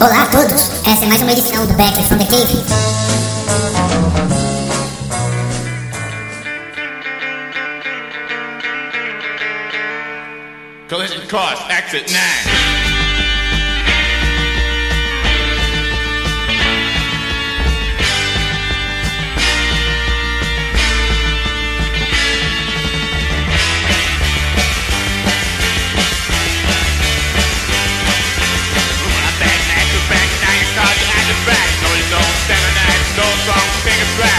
Olá a todos, essa é mais uma edição do Back from the Cave. Collision course, exit 9. Baby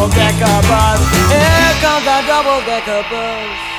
a double-decker bus. Here comes a double-decker bus.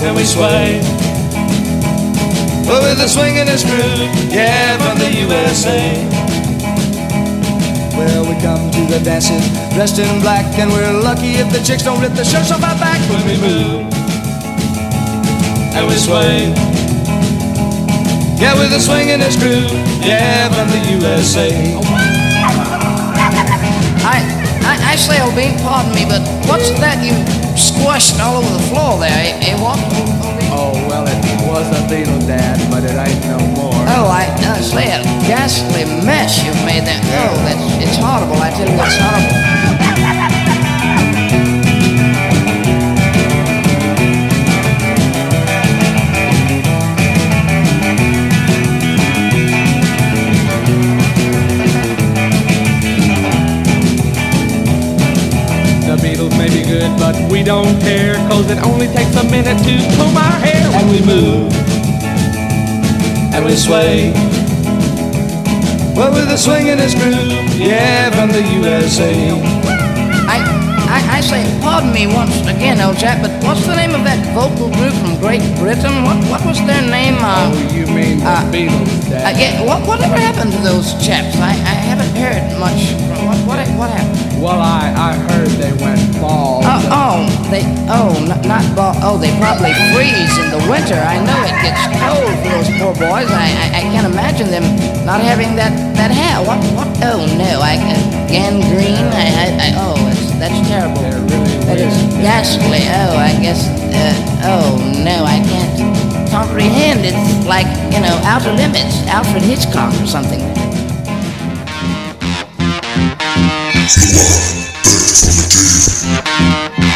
When we sway. Well, with a swing and a groove, yeah, from the USA. Well, we come to the dances dressed in black, and we're lucky if the chicks don't rip the shirts off our back when we move and we sway. Yeah, with a swing and a screw, yeah, from the USA. I, I, I say, bean, pardon me, but what's that you squashed all over the floor there? Eh, eh, what? Oh, well, it was a Beatle, Dad, but it ain't no more. Oh, I uh, say a ghastly mess you've made there. Oh, that's it's horrible. I tell you, it's horrible. But we don't care, cause it only takes a minute to comb our hair when we move and we sway. Well, with a swing and a groove, yeah, from the USA. I, say, pardon me once again, old chap, but what's the name of that vocal group from Great Britain? What, what was their name? Uh, Oh, you mean the uh, Beatles, uh, Dad? yeah, what, whatever happened to those chaps? I, I haven't heard much. What, what, what happened? Well, I, I heard they went bald. Oh, oh, they, oh, not, not ball, oh, they probably freeze in the winter. I know it gets cold for those poor boys. I, I, I can't imagine them not having that, that hair. What, what, oh no, I, uh, gangrene, I, I, I, oh, that's, that's terrible. They're really That is weird. ghastly. Oh, I guess, uh, oh no, I can't comprehend. It's like, you know, outer limits, Alfred Hitchcock or something. You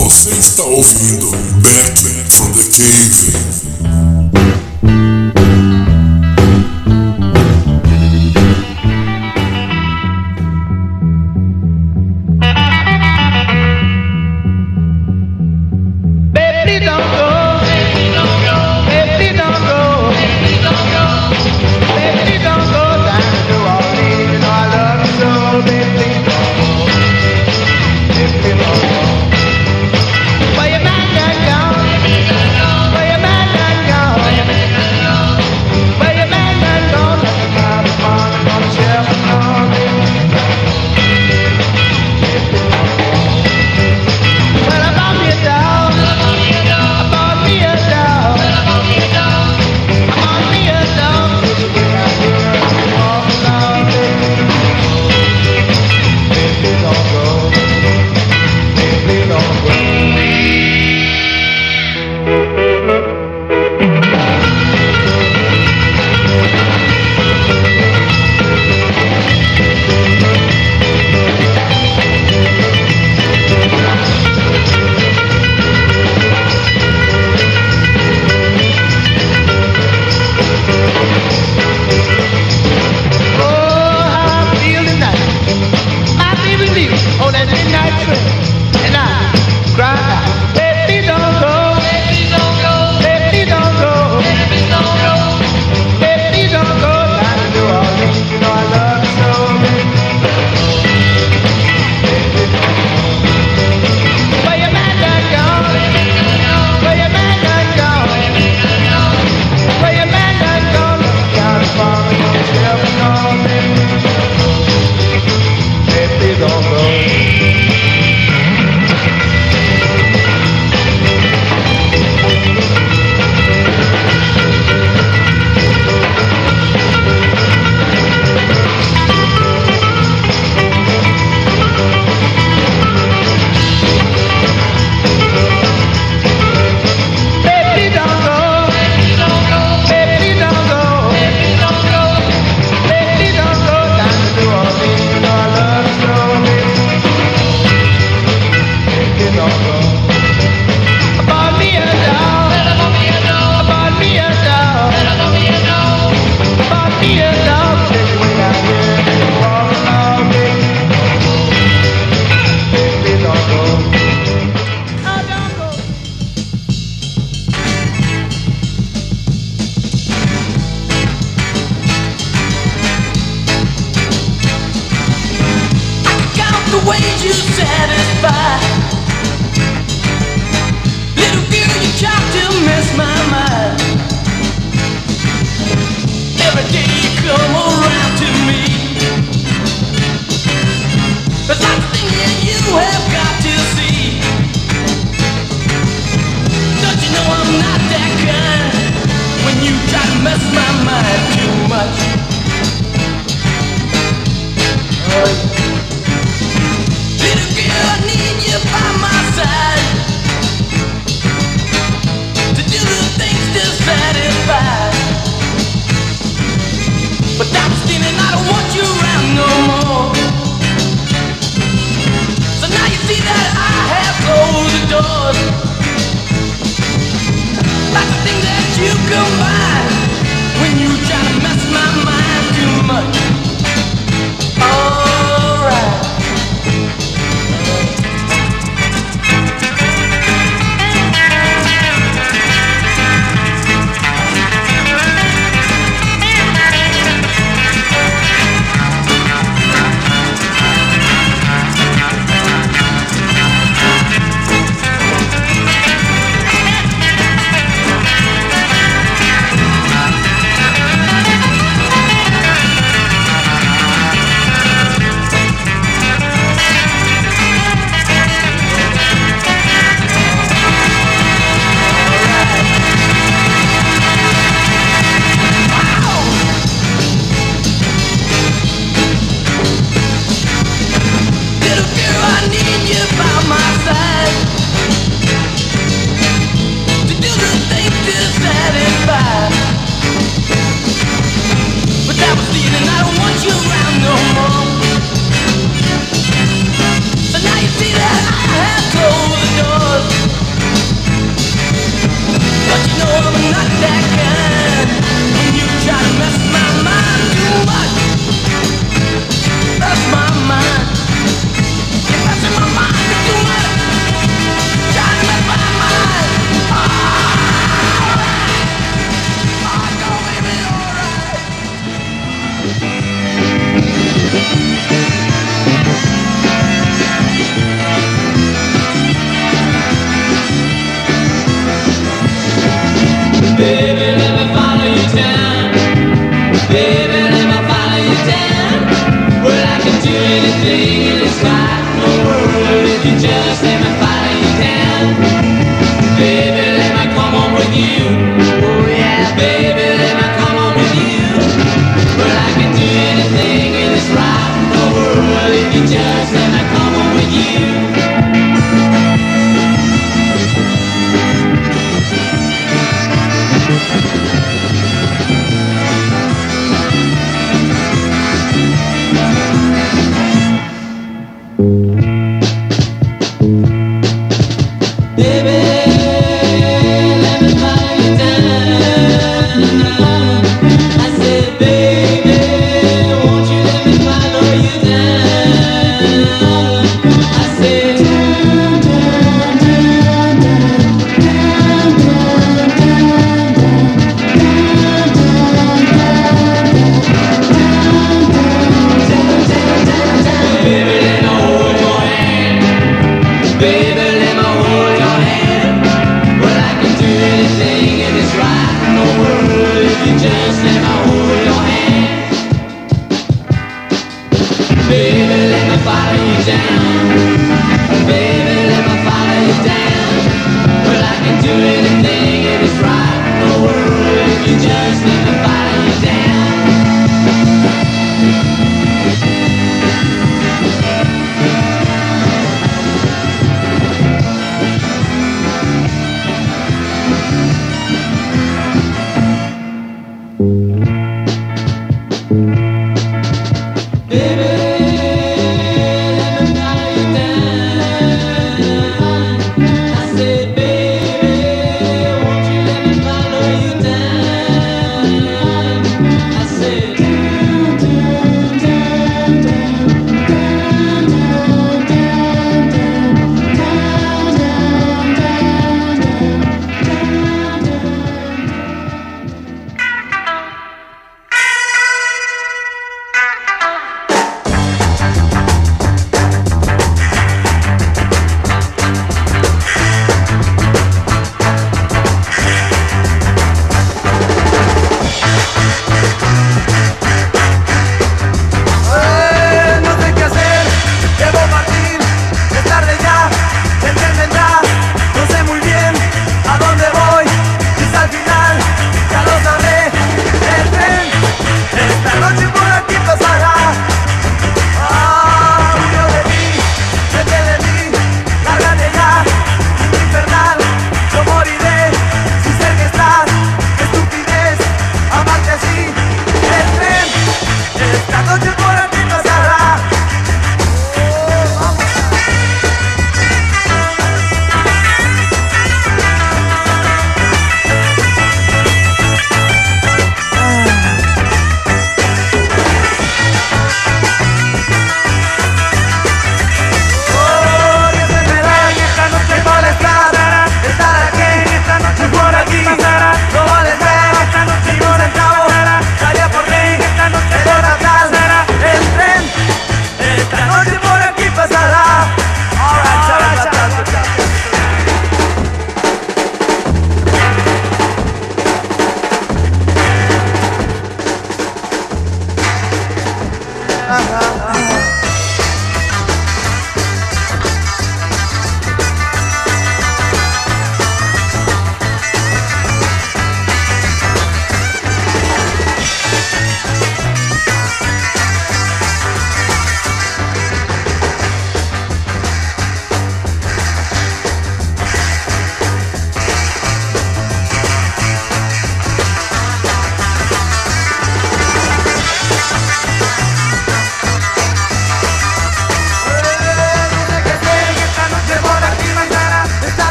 Você está ouvindo Back from the Cave.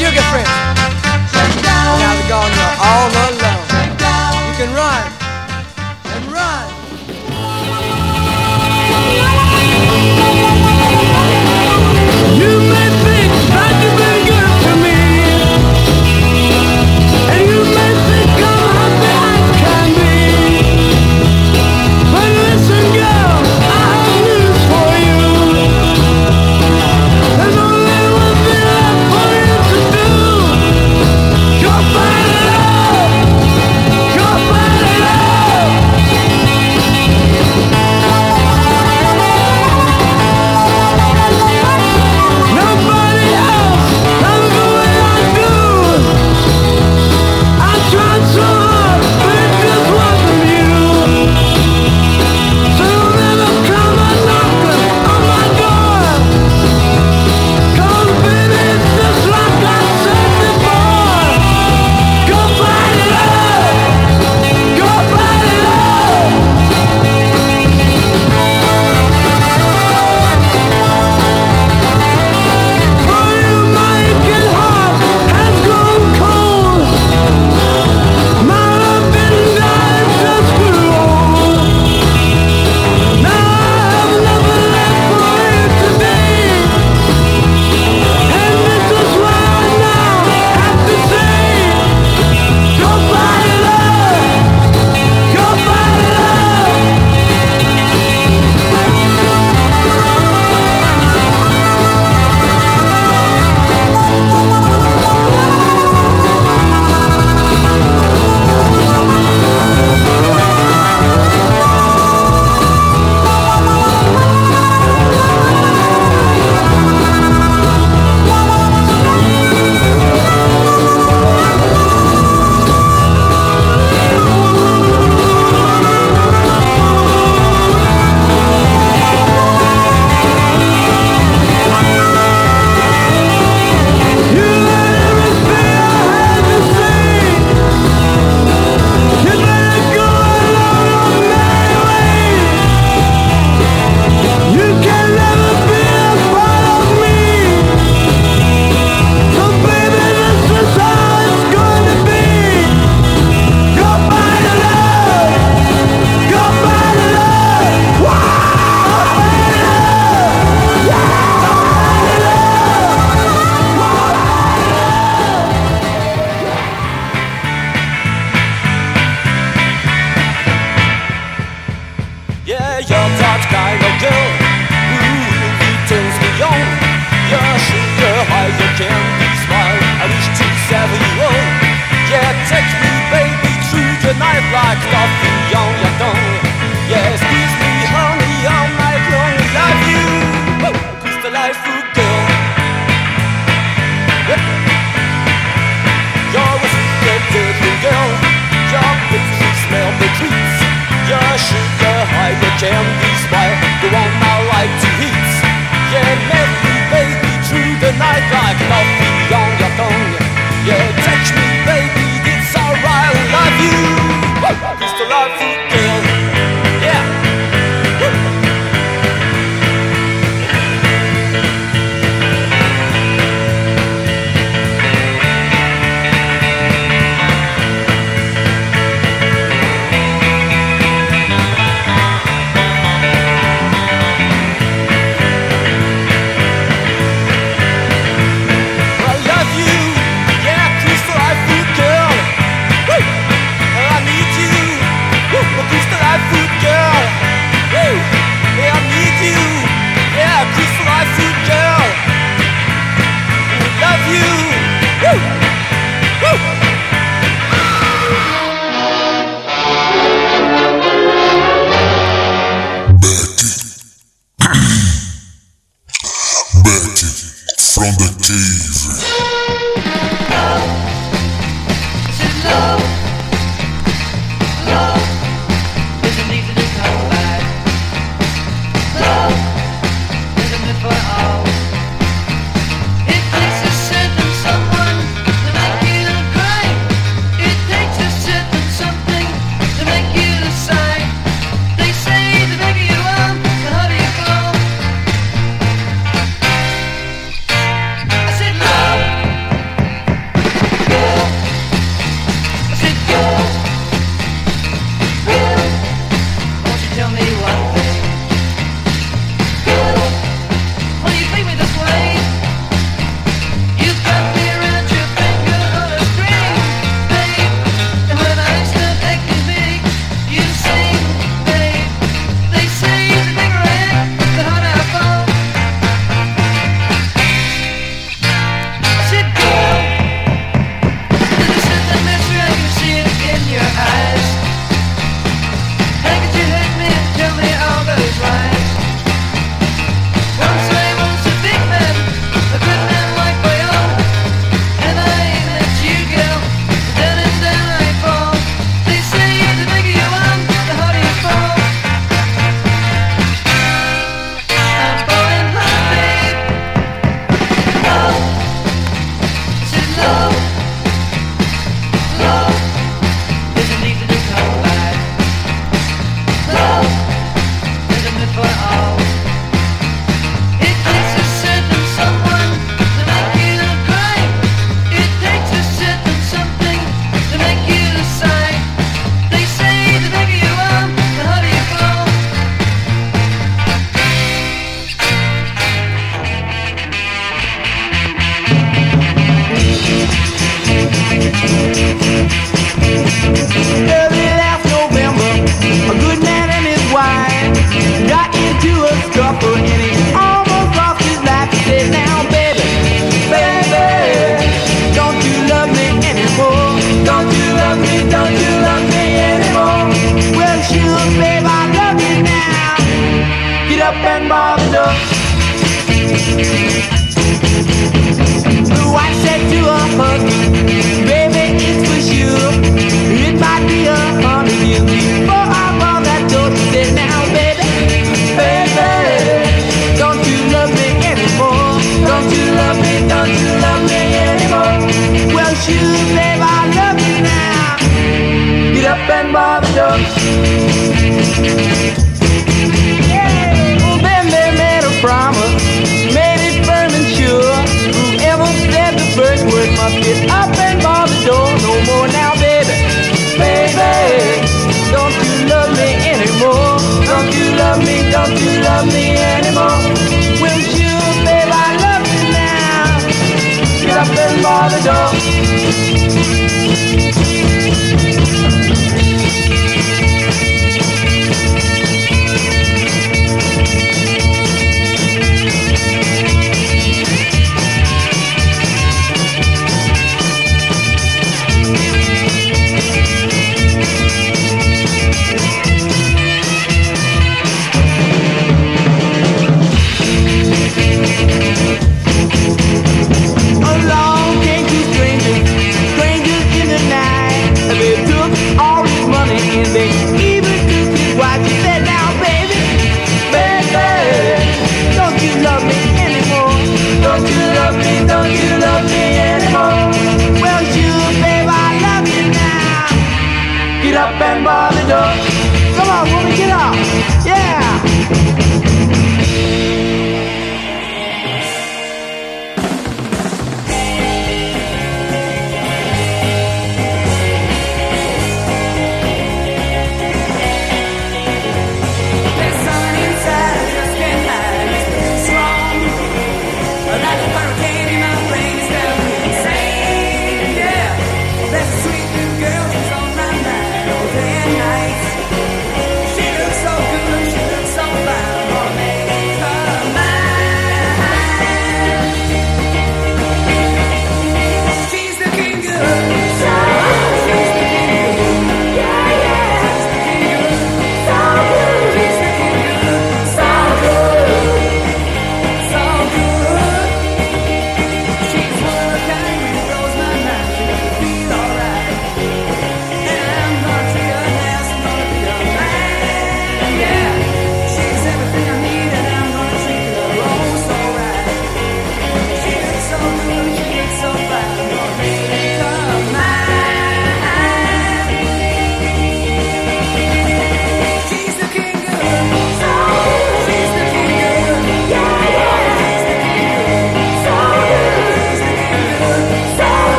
you get